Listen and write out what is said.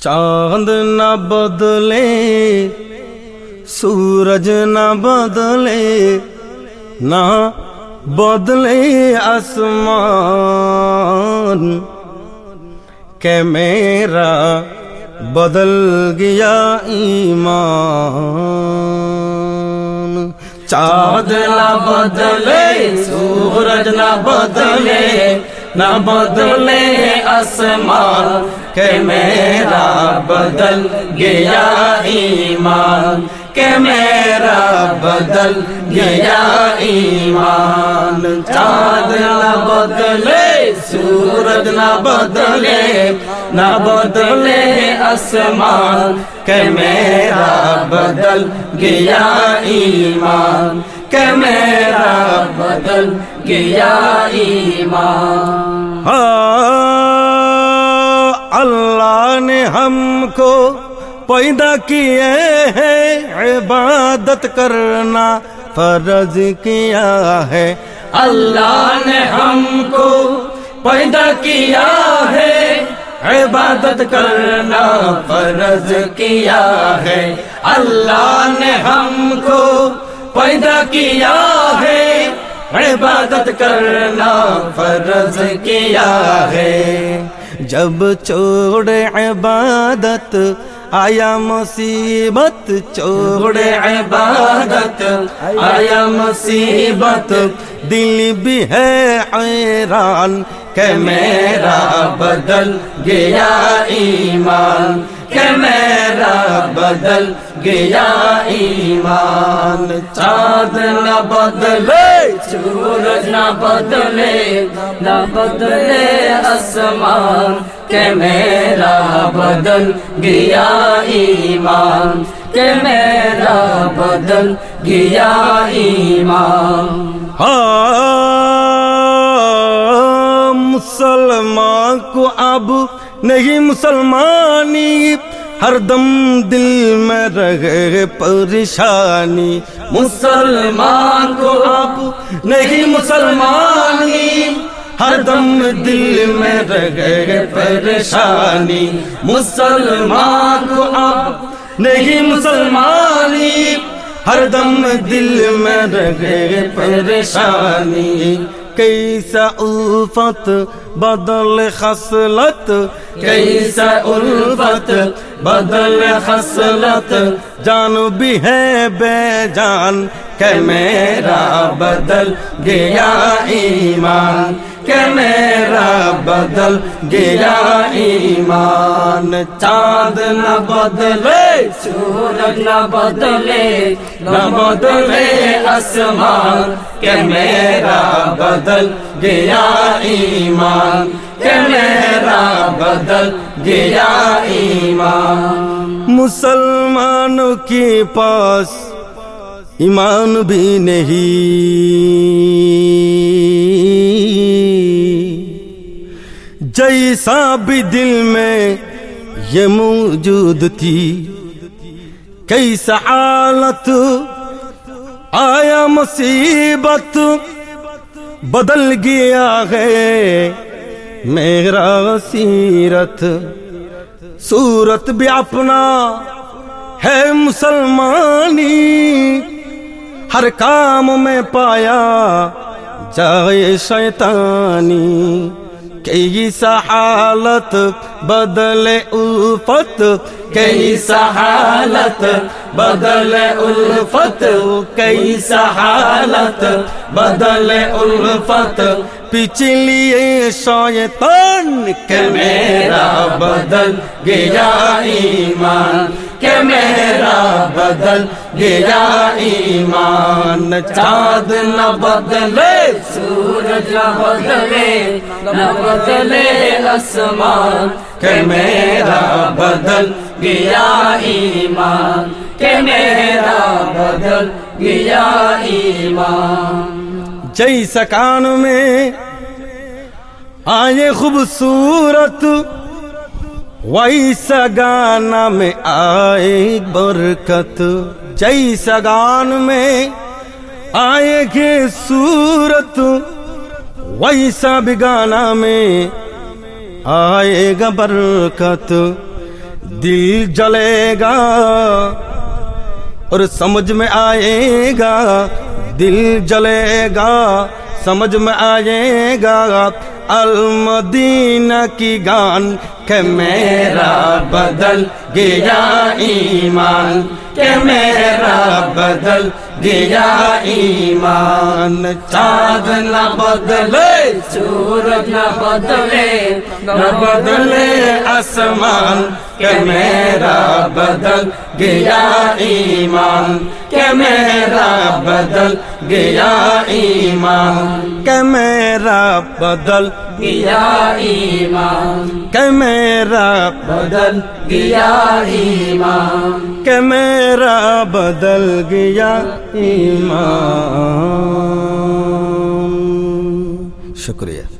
چاند نہ بدلے، سورج نہ بدلے نہ بدلے آسمان۔ کہ میرا بدل گیا ایمان۔ چاند نہ بدلے، سورج نہ بدلے نہ بدلے آسمان کہ میرا بدل گیا ایمان، کہ میرا بدل گیا ایمان۔ چاند نہ بدلے، سورج نہ بدلے نہ بدلے آسمان، کہ میرا بدل گیا ایمان۔ کہ میرا بدل گیا ایمان ہاں، اللہ نے ہم کو پیدا کیے ہیں، عبادت کرنا فرض کیا ہے۔ اللہ نے ہم کو پیدا کیا ہے، عبادت کرنا فرض کیا ہے۔ اللہ نے ہم کو پیدا کیا ہے عبادت کرنا فرض کیا ہے۔ جب چھوڑ عبادت، آیا مصیبت، چھوڑ عبادت، آیا مصیبت، دل بھی ہے حیران۔ کہ میرا بدل گیا ایمان کہ میرا بدل گیا ایمان۔ چاند نہ بدلے سورج نہ بدلے نہ بدلے آسمان۔ کہ میرا بدل گیا ایمان کہ میرا بدل گیا ایمان۔ ہاں۔ مسلمان کو اب نہیں مسلمانی، ہر دم دل میں رہے پریشانی۔ مسلمان کو اب نہیں مسلمانی، ہر دم دل میں رہے پریشانی۔ مسلمان کو اب نہیں مسلمانی، ہر دم دل میں رہے پریشانی۔ کیسا الفت بدل خصلت؟ کیسا الفت بدل خصلت؟ جان بھی ہے بے جان کہ میرا بدل گیا ایمان۔ کہ میرا بدل گیا ایمان۔ چاند نہ بدلے، سورج نہ بدلے نہ بدلے آسمان۔ کہ میرا بدل گیا ایمان۔ کہ میرا بدل گیا ایمان۔ مسلمانوں کے پاس ایمان بھی نہیں۔ جیسا بھی دل میں یہ موجود تھی، کیسا حالت، آیا مصیبت، بدل گیا ہے میرا سیرت۔ صورت بھی اپنا ہے مسلمانی، ہر کام میں پایا جائے شیطانی۔ کئی حالت بدل الفت کئی حالت بدل الفت کئی حالت بدل الفت۔ پچھلی شیطان کہ میرا بدل گیا ایمان۔ کہ میرا بدل گیا ایمان۔ چاند نہ بدلے، سورج نہ بدلے نہ بدلے آسمان۔ کہ میرا بدل گیا ایمان۔ کہ میرا بدل گیا ایمان۔ جیسا کان میں آئے خوبصورت ویسا گانا میں آئے برکت، جیسا گان میں آئے گے صورت، ویسا بھی گانا میں آئے گا برکت۔ دل جلے گا اور سمجھ میں آئے گا، دل جلے گا، سمجھ میں آئے گا۔ المدین کی گان کہ میرا بدل گیا ایمان، کہ میرا بدل گیا ایمان۔ چاند نہ بدلے، سورج نہ بدلے نہ بدلے آسمان۔ کہ میرا بدل گیا ایمان، کہ میرا بدل گیا ایمان۔ کہ میرا بدل گیا ایمان۔ کہ میرا بدل گیا ایمان۔ کہ میرا بدل گیا ایمان۔ شکریہ۔